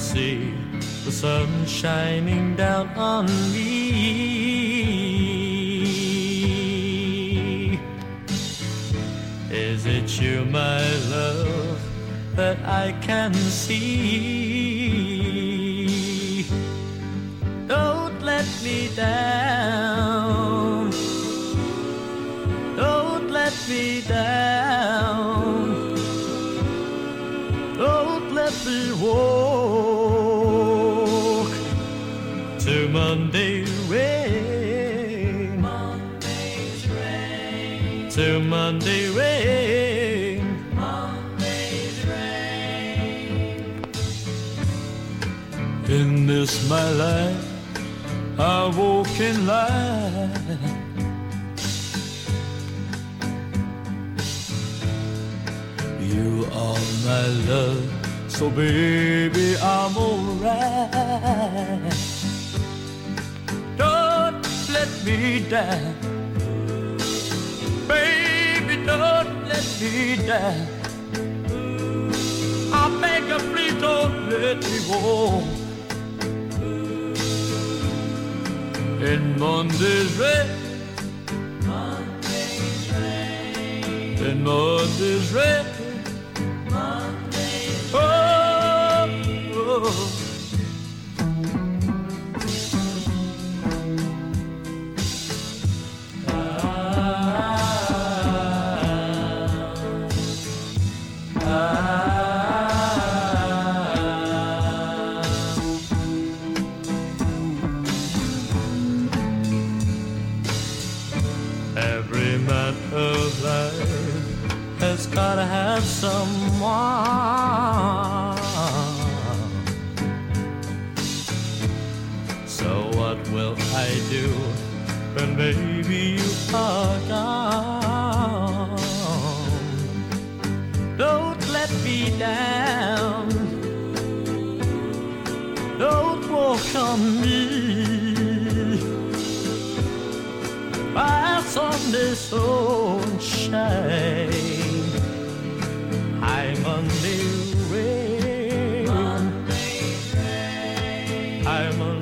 see the sun shining down on me. Is it you, my love, that I can see? Don't let me down. Don't let me down. Me walk to Monday rain. Monday's rain, To Monday rain. Monday's rain. In this my life, I walk in light. You are my love, so baby, I'm alright. Don't let me down, baby, don't let me down. I beg you, please don't let me walk. In Monday's rain, Monday's rain, in Monday's rain. Gotta have someone. So what will I do when baby you are gone? let me down. Don't walk on me. My Sunday sunshine. I'm a new rain. I'm a